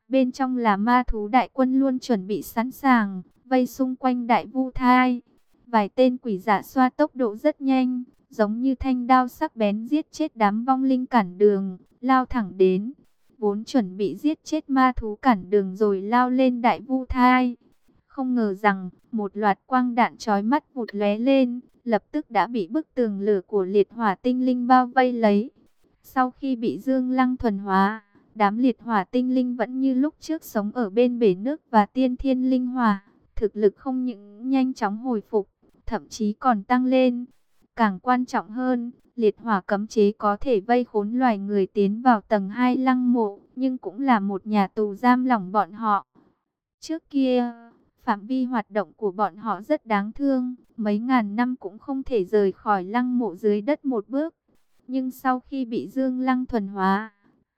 Bên trong là ma thú đại quân luôn chuẩn bị sẵn sàng, vây xung quanh đại vu thai. Vài tên quỷ giả xoa tốc độ rất nhanh, giống như thanh đao sắc bén giết chết đám vong linh cản đường, lao thẳng đến. Vốn chuẩn bị giết chết ma thú cản đường rồi lao lên đại vu thai. Không ngờ rằng, một loạt quang đạn trói mắt vụt lóe lên, lập tức đã bị bức tường lửa của liệt hỏa tinh linh bao vây lấy. Sau khi bị dương lăng thuần hóa, đám liệt hỏa tinh linh vẫn như lúc trước sống ở bên bể nước và tiên thiên linh hỏa. Thực lực không những nhanh chóng hồi phục, thậm chí còn tăng lên. Càng quan trọng hơn, liệt hỏa cấm chế có thể vây khốn loài người tiến vào tầng 2 lăng mộ, nhưng cũng là một nhà tù giam lỏng bọn họ. Trước kia, phạm vi hoạt động của bọn họ rất đáng thương, mấy ngàn năm cũng không thể rời khỏi lăng mộ dưới đất một bước. Nhưng sau khi bị dương lăng thuần hóa,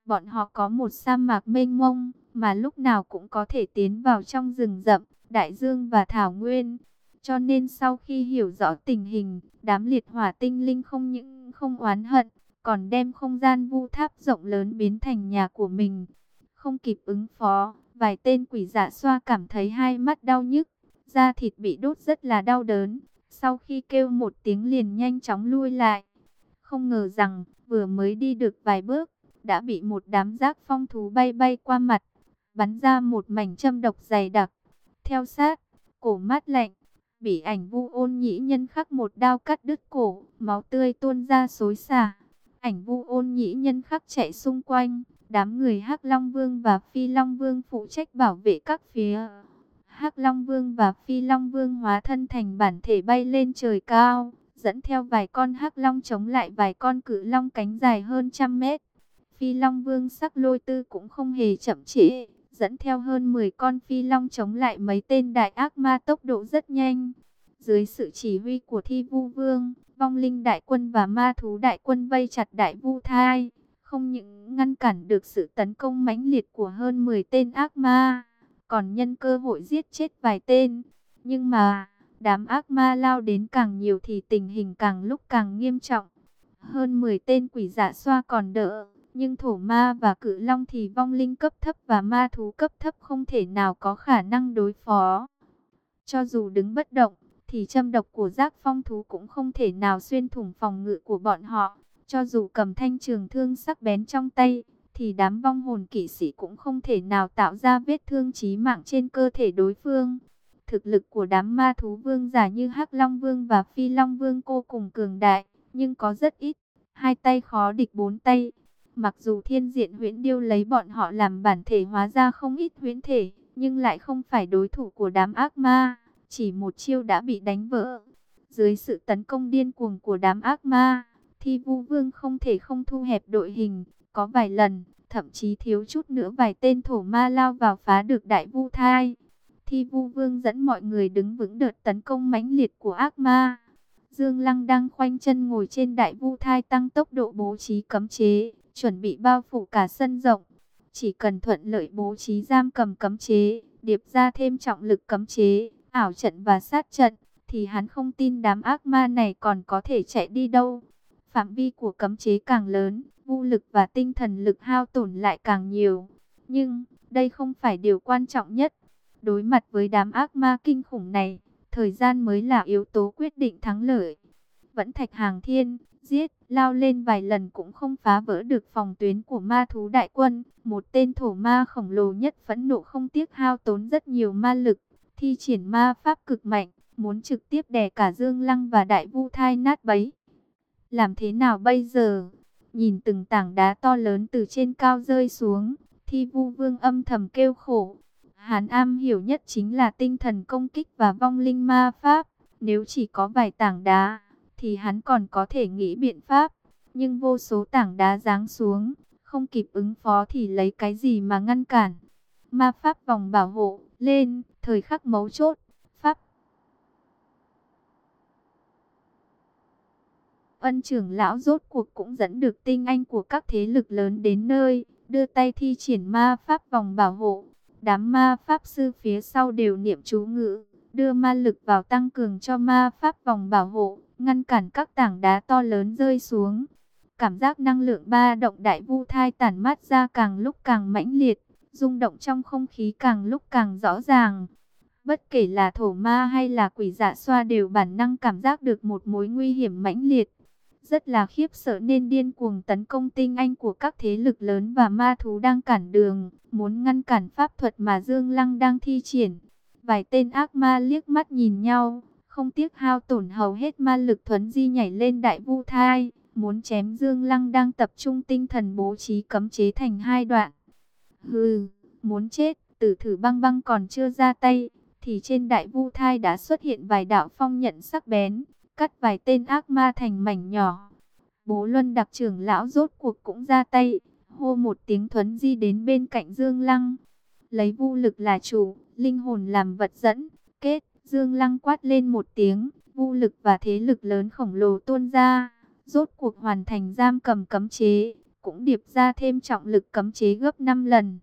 bọn họ có một sa mạc mênh mông, mà lúc nào cũng có thể tiến vào trong rừng rậm, đại dương và thảo nguyên. Cho nên sau khi hiểu rõ tình hình, đám liệt hỏa tinh linh không những không oán hận, còn đem không gian vu tháp rộng lớn biến thành nhà của mình. Không kịp ứng phó, vài tên quỷ giả xoa cảm thấy hai mắt đau nhức, da thịt bị đốt rất là đau đớn. Sau khi kêu một tiếng liền nhanh chóng lui lại. Không ngờ rằng, vừa mới đi được vài bước, đã bị một đám rác phong thú bay bay qua mặt, bắn ra một mảnh châm độc dày đặc. Theo sát, cổ mát lạnh, bị ảnh vu ôn nhĩ nhân khắc một đao cắt đứt cổ, máu tươi tuôn ra xối xả. Ảnh vu ôn nhĩ nhân khắc chạy xung quanh, đám người hắc Long Vương và Phi Long Vương phụ trách bảo vệ các phía. hắc Long Vương và Phi Long Vương hóa thân thành bản thể bay lên trời cao, dẫn theo vài con hắc long chống lại vài con cự long cánh dài hơn trăm mét. Phi Long Vương sắc lôi tư cũng không hề chậm trễ, dẫn theo hơn 10 con phi long chống lại mấy tên đại ác ma tốc độ rất nhanh. Dưới sự chỉ huy của Thi Vu Vương, vong linh đại quân và ma thú đại quân vây chặt đại vu thai, không những ngăn cản được sự tấn công mãnh liệt của hơn 10 tên ác ma, còn nhân cơ hội giết chết vài tên. Nhưng mà, đám ác ma lao đến càng nhiều thì tình hình càng lúc càng nghiêm trọng. Hơn 10 tên quỷ giả xoa còn đỡ, nhưng thổ ma và cự long thì vong linh cấp thấp và ma thú cấp thấp không thể nào có khả năng đối phó. Cho dù đứng bất động, thì châm độc của giác phong thú cũng không thể nào xuyên thủng phòng ngự của bọn họ. Cho dù cầm thanh trường thương sắc bén trong tay, thì đám vong hồn kỵ sĩ cũng không thể nào tạo ra vết thương chí mạng trên cơ thể đối phương. Thực lực của đám ma thú vương giả như Hắc Long Vương và Phi Long Vương cô cùng cường đại, nhưng có rất ít. Hai tay khó địch bốn tay. Mặc dù thiên diện huyễn điêu lấy bọn họ làm bản thể hóa ra không ít huyễn thể, nhưng lại không phải đối thủ của đám ác ma. Chỉ một chiêu đã bị đánh vỡ. Dưới sự tấn công điên cuồng của đám ác ma, Thi Vu Vương không thể không thu hẹp đội hình. Có vài lần, thậm chí thiếu chút nữa vài tên thổ ma lao vào phá được đại vu thai. Thi Vu Vương dẫn mọi người đứng vững đợt tấn công mãnh liệt của ác ma. Dương Lăng đang khoanh chân ngồi trên đại vu thai tăng tốc độ bố trí cấm chế, chuẩn bị bao phủ cả sân rộng. Chỉ cần thuận lợi bố trí giam cầm cấm chế, điệp ra thêm trọng lực cấm chế, ảo trận và sát trận, thì hắn không tin đám ác ma này còn có thể chạy đi đâu. Phạm vi của cấm chế càng lớn, vũ lực và tinh thần lực hao tổn lại càng nhiều. Nhưng, đây không phải điều quan trọng nhất. Đối mặt với đám ác ma kinh khủng này, thời gian mới là yếu tố quyết định thắng lợi. Vẫn thạch hàng thiên, giết, lao lên vài lần cũng không phá vỡ được phòng tuyến của ma thú đại quân. Một tên thổ ma khổng lồ nhất phẫn nộ không tiếc hao tốn rất nhiều ma lực, thi triển ma pháp cực mạnh, muốn trực tiếp đè cả Dương Lăng và Đại Vu Thai nát bấy. Làm thế nào bây giờ? Nhìn từng tảng đá to lớn từ trên cao rơi xuống, Thi Vu Vương âm thầm kêu khổ. Hán am hiểu nhất chính là tinh thần công kích và vong linh ma pháp. Nếu chỉ có vài tảng đá, thì hắn còn có thể nghĩ biện pháp. Nhưng vô số tảng đá giáng xuống, không kịp ứng phó thì lấy cái gì mà ngăn cản. Ma pháp vòng bảo hộ, lên, thời khắc mấu chốt, pháp. Ân trưởng lão rốt cuộc cũng dẫn được tinh anh của các thế lực lớn đến nơi, đưa tay thi triển ma pháp vòng bảo hộ. Đám ma pháp sư phía sau đều niệm chú ngữ, đưa ma lực vào tăng cường cho ma pháp vòng bảo hộ, ngăn cản các tảng đá to lớn rơi xuống. Cảm giác năng lượng ba động đại vu thai tản mát ra càng lúc càng mãnh liệt, rung động trong không khí càng lúc càng rõ ràng. Bất kể là thổ ma hay là quỷ dạ xoa đều bản năng cảm giác được một mối nguy hiểm mãnh liệt. Rất là khiếp sợ nên điên cuồng tấn công tinh anh của các thế lực lớn và ma thú đang cản đường, muốn ngăn cản pháp thuật mà Dương Lăng đang thi triển. Vài tên ác ma liếc mắt nhìn nhau, không tiếc hao tổn hầu hết ma lực thuấn di nhảy lên đại vu thai, muốn chém Dương Lăng đang tập trung tinh thần bố trí cấm chế thành hai đoạn. Hừ, muốn chết, tử thử băng băng còn chưa ra tay, thì trên đại vu thai đã xuất hiện vài đạo phong nhận sắc bén, cắt vài tên ác ma thành mảnh nhỏ. Bố Luân đặc trưởng lão rốt cuộc cũng ra tay, hô một tiếng thuấn di đến bên cạnh Dương Lăng. Lấy vu lực là chủ, linh hồn làm vật dẫn, kết, Dương Lăng quát lên một tiếng, vu lực và thế lực lớn khổng lồ tuôn ra, rốt cuộc hoàn thành giam cầm cấm chế, cũng điệp ra thêm trọng lực cấm chế gấp 5 lần.